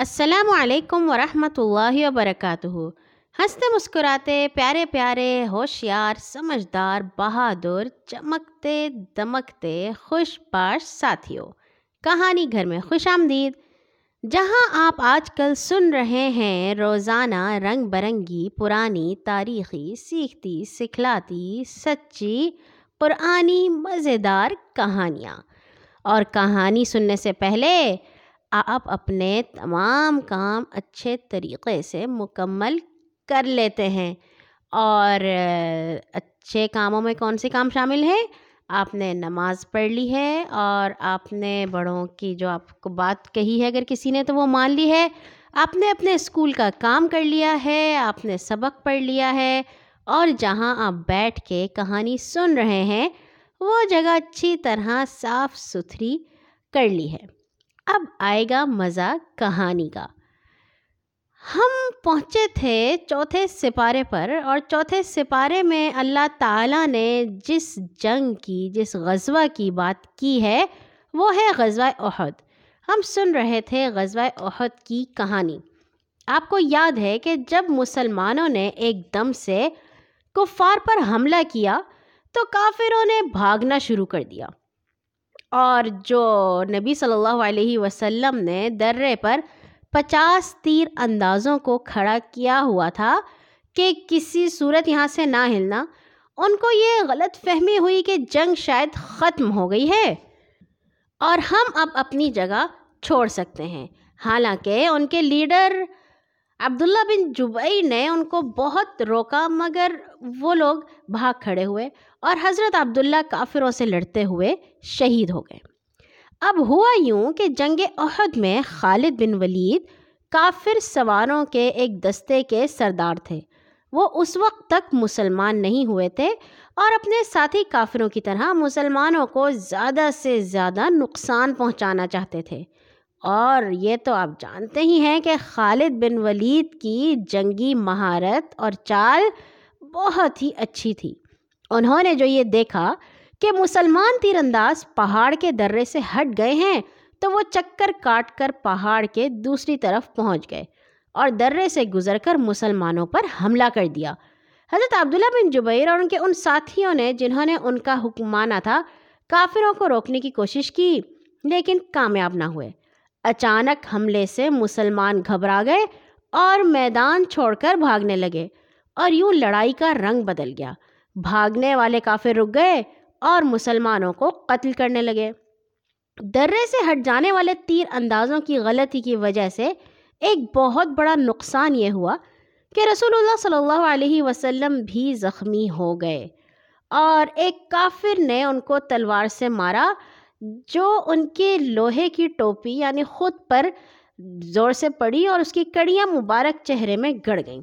السلام علیکم ورحمۃ اللہ وبرکاتہ۔ ہنستے مسکراتے، پیارے پیارے، ہوشیار، سمجھدار، بہادر، چمکتے، دمکتے، خوش پاش ساتھیوں کہانی گھر میں خوش آمدید۔ جہاں آپ آج کل سن رہے ہیں، روزانہ رنگ برنگی، پرانی تاریخی، سیکھتی، سکھلاتی، سچی، پرانی، مزیدار کہانیاں۔ اور کہانی سننے سے پہلے آپ اپنے تمام کام اچھے طریقے سے مکمل کر لیتے ہیں۔ اور اچھے کاموں میں کون سے کام شامل ہیں؟ آپ نے نماز پڑھ لی ہے اور آپ نے بڑوں کی جو آپ کو بات کہی ہے اگر کسی نے تو وہ مان لی ہے۔ آپ نے اپنے اسکول کا کام کر لیا ہے، آپ نے سبق پڑھ لیا ہے اور جہاں آپ بیٹھ کے کہانی سن رہے ہیں، وہ جگہ اچھی طرح صاف ستھری کر لی ہے۔ اب آئے گا مزہ کہانی کا۔ ہم پہنچے تھے چوتھے سپارے پر اور چوتھے سپارے میں اللہ تعالیٰ نے جس جنگ کی، جس غزوہ کی بات کی ہے، وہ ہے غزوہ احد۔ ہم سن رہے تھے غزوہ احد کی کہانی۔ آپ کو یاد ہے کہ جب مسلمانوں نے ایک دم سے کفار پر حملہ کیا، تو کافروں نے بھاگنا شروع کر دیا۔ اور جو نبی صلی اللہ علیہ وسلم نے درے پر پچاس تیر اندازوں کو کھڑا کیا ہوا تھا کہ کسی صورت یہاں سے نہ ہلنا۔ ان کو یہ غلط فہمی ہوئی کہ جنگ شاید ختم ہو گئی ہے۔ اور ہم اب اپنی جگہ چھوڑ سکتے ہیں۔ حالانکہ ان کے لیڈر عبداللہ بن جبئی نے ان کو بہت روکا، مگر وہ لوگ بھاگ کھڑے ہوئے اور حضرت عبداللہ کافروں سے لڑتے ہوئے شہید ہو گئے۔ اب ہوا یوں کہ جنگ عہد میں خالد بن ولید کافر سواروں کے ایک دستے کے سردار تھے۔ وہ اس وقت تک مسلمان نہیں ہوئے تھے اور اپنے ساتھی کافروں کی طرح مسلمانوں کو زیادہ سے زیادہ نقصان پہنچانا چاہتے تھے۔ اور یہ تو آپ جانتے ہی ہیں کہ خالد بن ولید کی جنگی مہارت اور چال بہت ہی اچھی تھی۔ انہوں نے جو یہ دیکھا کہ مسلمان تیر انداز پہاڑ کے درے سے ہٹ گئے ہیں، تو وہ چکر کاٹ کر پہاڑ کے دوسری طرف پہنچ گئے اور درے سے گزر کر مسلمانوں پر حملہ کر دیا۔ حضرت عبداللہ بن جبیر اور ان کے ان ساتھیوں نے جنہوں نے ان کا حکم مانا تھا، کافروں کو روکنے کی کوشش کی، لیکن کامیاب نہ ہوئے۔ اچانک حملے سے مسلمان گھبرا گئے اور میدان چھوڑ کر بھاگنے لگے اور یوں لڑائی کا رنگ بدل گیا۔ بھاگنے والے کافر رک گئے اور مسلمانوں کو قتل کرنے لگے۔ درے سے ہٹ جانے والے تیر اندازوں کی غلطی کی وجہ سے ایک بہت بڑا نقصان یہ ہوا کہ رسول اللہ صلی اللہ علیہ وسلم بھی زخمی ہو گئے اور ایک کافر نے ان کو تلوار سے مارا جو ان کے لوہے کی ٹوپی یعنی خود پر زور سے پڑی اور اس کی کڑیاں مبارک چہرے میں گڑ گئیں۔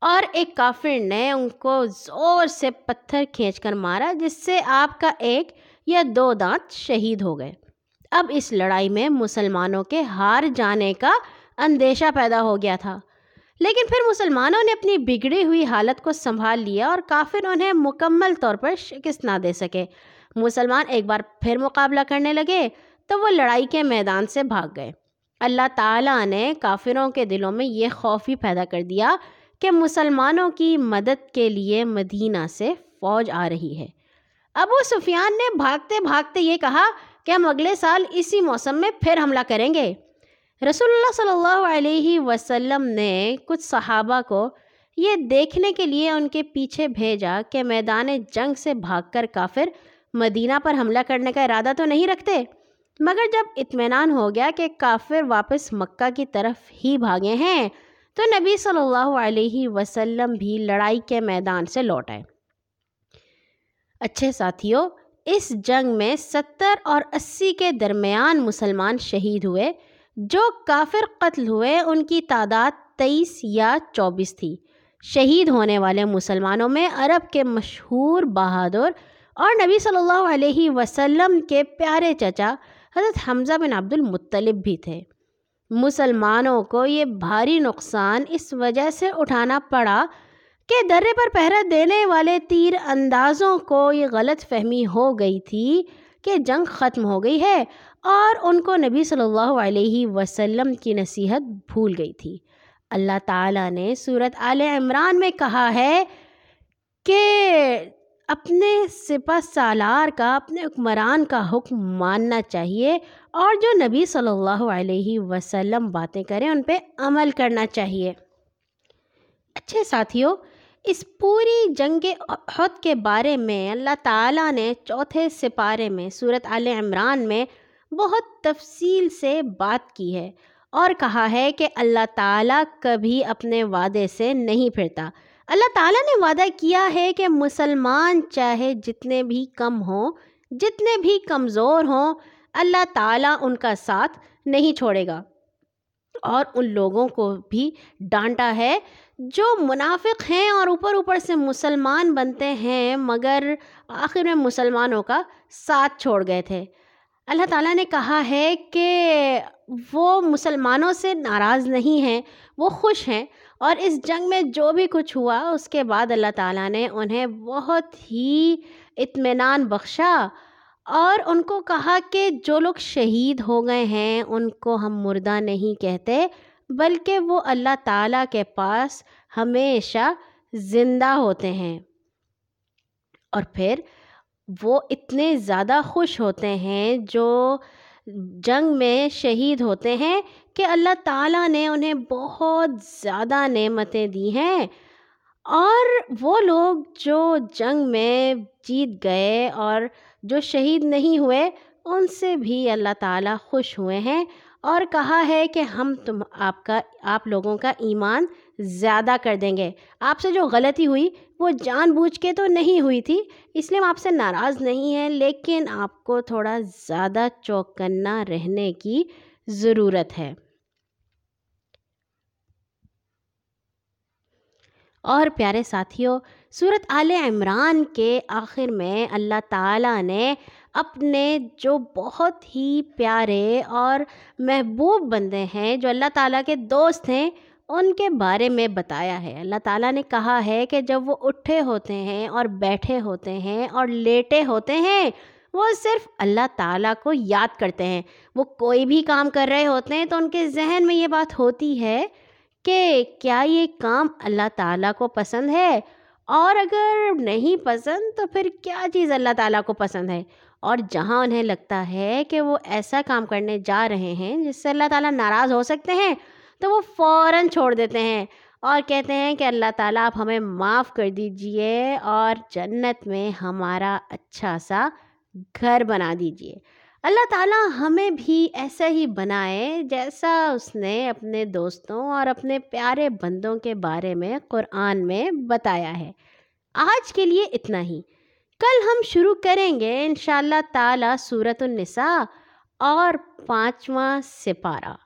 اور ایک کافر نے ان کو زور سے پتھر کھینچ کر مارا، جس سے آپ کا ایک یا دو دانت شہید ہو گئے۔ اب اس لڑائی میں مسلمانوں کے ہار جانے کا اندیشہ پیدا ہو گیا تھا۔ لیکن پھر مسلمانوں نے اپنی بگڑی ہوئی حالت کو سنبھال لیا اور کافر انہیں مکمل طور پر شکست نہ دے سکے۔ مسلمان ایک بار پھر مقابلہ کرنے لگے تو وہ لڑائی کے میدان سے بھاگ گئے۔ اللہ تعالیٰ نے کافروں کے دلوں میں یہ خوف ہی پیدا کر دیا کہ مسلمانوں کی مدد کے لیے مدینہ سے فوج آ رہی ہے۔ ابو سفیان نے بھاگتے بھاگتے یہ کہا کہ ہم اگلے سال اسی موسم میں پھر حملہ کریں گے۔ رسول اللہ صلی اللہ علیہ وسلم نے کچھ صحابہ کو یہ دیکھنے کے لیے ان کے پیچھے بھیجا کہ میدان جنگ سے بھاگ کر کافر مدینہ پر حملہ کرنے کا ارادہ تو نہیں رکھتے؟ مگر جب اطمینان ہو گیا کہ کافر واپس مکہ کی طرف ہی بھاگے ہیں، تو نبی صلی اللہ علیہ وسلم بھی لڑائی کے میدان سے لوٹ آئے۔ اچھے ساتھیوں، اس جنگ میں ستر اور اسی کے درمیان مسلمان شہید ہوئے، جو کافر قتل ہوئے، ان کی تعداد تیئیس یا چوبیس تھی۔ شہید ہونے والے مسلمانوں میں عرب کے مشہور بہادر اور نبی صلی اللہ علیہ وسلم کے پیارے چچا حضرت حمزہ بن عبد المطلب بھی تھے۔ مسلمانوں کو یہ بھاری نقصان اس وجہ سے اٹھانا پڑا کہ درے پر پہرا دینے والے تیر اندازوں کو یہ غلط فہمی ہو گئی تھی کہ جنگ ختم ہو گئی ہے اور ان کو نبی صلی اللہ علیہ وسلم کی نصیحت بھول گئی تھی۔ اللہ تعالیٰ نے صورت عال عمران میں کہا ہے کہ اپنے سپہ سالار کا، اپنے حکمران کا حکم ماننا چاہیے اور جو نبی صلی اللہ علیہ وسلم باتیں کریں، ان پہ عمل کرنا چاہیے۔ اچھے ساتھیوں، اس پوری جنگ عہد کے بارے میں اللہ تعالیٰ نے چوتھے سپارے میں صورت عال عمران میں بہت تفصیل سے بات کی ہے اور کہا ہے کہ اللہ تعالیٰ کبھی اپنے وعدے سے نہیں پھرتا۔ اللہ تعالیٰ نے وعدہ کیا ہے کہ مسلمان چاہے جتنے بھی کم ہوں، جتنے بھی کمزور ہوں، اللہ تعالیٰ ان کا ساتھ نہیں چھوڑے گا۔ اور ان لوگوں کو بھی ڈانٹا ہے، جو منافق ہیں اور اوپر اوپر سے مسلمان بنتے ہیں، مگر آخر میں مسلمانوں کا ساتھ چھوڑ گئے تھے۔ اللہ تعالیٰ نے کہا ہے کہ وہ مسلمانوں سے ناراض نہیں ہیں، وہ خوش ہیں۔ اور اس جنگ میں جو بھی کچھ ہوا، اس کے بعد اللہ تعالیٰ نے انہیں بہت ہی اطمینان بخشا اور ان کو کہا کہ جو لوگ شہید ہو گئے ہیں، ان کو ہم مردہ نہیں کہتے، بلکہ وہ اللہ تعالیٰ کے پاس ہمیشہ زندہ ہوتے ہیں۔ اور پھر وہ اتنے زیادہ خوش ہوتے ہیں جو جنگ میں شہید ہوتے ہیں کہ اللہ تعالیٰ نے انہیں بہت زیادہ نعمتیں دی ہیں۔ اور وہ لوگ جو جنگ میں جیت گئے اور جو شہید نہیں ہوئے، ان سے بھی اللہ تعالیٰ خوش ہوئے ہیں اور کہا ہے کہ ہم تم آپ کا، آپ لوگوں کا ایمان زیادہ کر دیں گے۔ آپ سے جو غلطی ہوئی وہ جان بوجھ کے تو نہیں ہوئی تھی، اس لیے ہم آپ سے ناراض نہیں ہیں، لیکن آپ کو تھوڑا زیادہ چوکنا رہنے کی ضرورت ہے۔ اور پیارے ساتھیوں صورت عال عمران کے آخر میں اللہ تعالیٰ نے اپنے جو بہت ہی پیارے اور محبوب بندے ہیں، جو اللہ تعالیٰ کے دوست ہیں ان کے بارے میں بتایا ہے۔ اللہ تعالیٰ نے کہا ہے کہ جب وہ اٹھے ہوتے ہیں اور بیٹھے ہوتے ہیں اور لیٹے ہوتے ہیں، وہ صرف اللہ تعالیٰ کو یاد کرتے ہیں۔ وہ کوئی بھی کام کر رہے ہوتے ہیں تو ان کے ذہن میں یہ بات ہوتی ہے کہ کیا یہ کام اللہ تعالیٰ کو پسند ہے؟ اور اگر نہیں پسند تو پھر کیا چیز اللہ تعالیٰ کو پسند ہے؟ اور جہاں انہیں لگتا ہے کہ وہ ایسا کام کرنے جا رہے ہیں جس سے اللہ تعالیٰ ناراض ہو سکتے ہیں تو وہ فوراً چھوڑ دیتے ہیں۔ اور کہتے ہیں کہ اللہ تعالیٰ آپ ہمیں معاف کر دیجیے اور جنت میں ہمارا اچھا سا گھر بنا دیجیے۔ اللہ تعالیٰ ہمیں بھی ایسا ہی بنائے جیسا اس نے اپنے دوستوں اور اپنے پیارے بندوں کے بارے میں قرآن میں بتایا ہے۔ آج کے لیے اتنا ہی۔ کل ہم شروع کریں گے ان شاء اللہ تعالیٰ صورت النساء اور پانچواں سپارہ۔